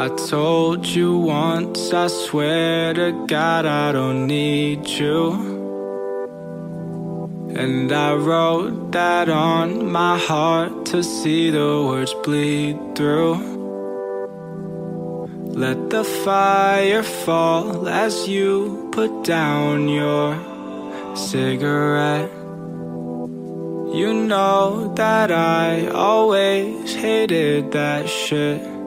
I told you once, I swear to God, I don't need you. And I wrote that on my heart to see the words bleed through. Let the fire fall as you put down your cigarette. You know that I always hated that shit.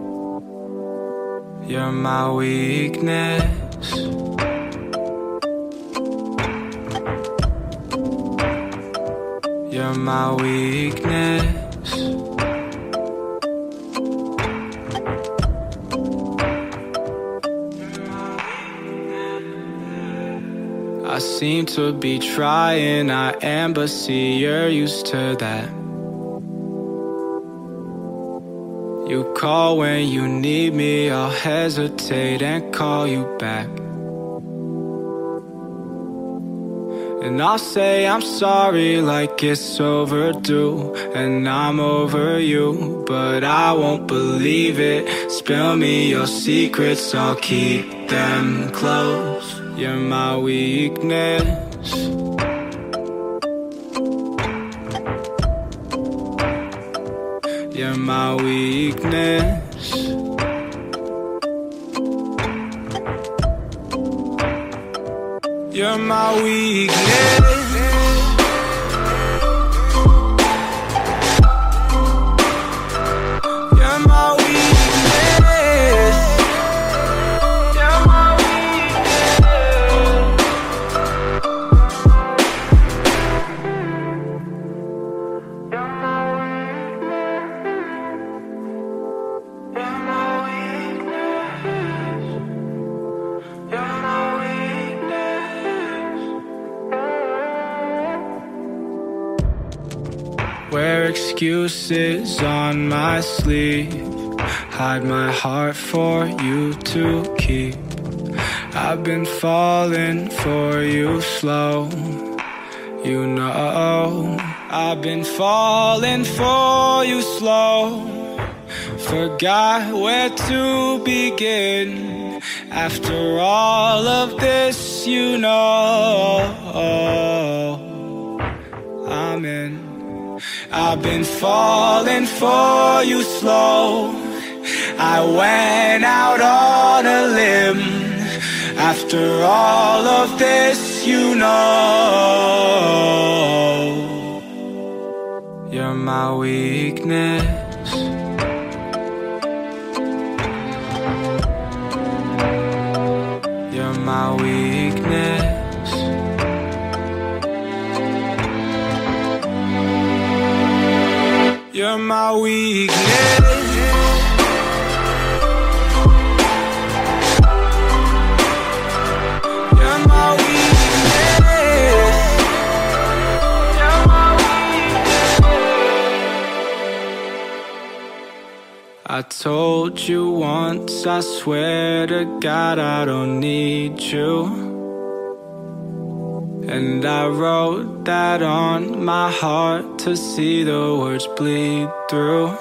You're my weakness. You're my weakness. I seem to be trying, I am, but see, you're used to that. You call when you need me, I'll hesitate and call you back. And I'll say I'm sorry like it's overdue And I'm over you, but I won't believe it. Spill me your secrets, I'll keep them close. You're my weakness You're my weakness You're my weakness. Wear excuses on my sleeve. Hide my heart for you to keep. I've been falling for you slow. You know, I've been falling for you slow. Forgot where to begin. After all of this, you know, I'm in. I've been falling for you slow. I went out on a limb. After all of this, you know, you're my weakness. My weakness. I told you once, I swear to God, I don't need you. And I wrote that on my heart to see the words bleed through.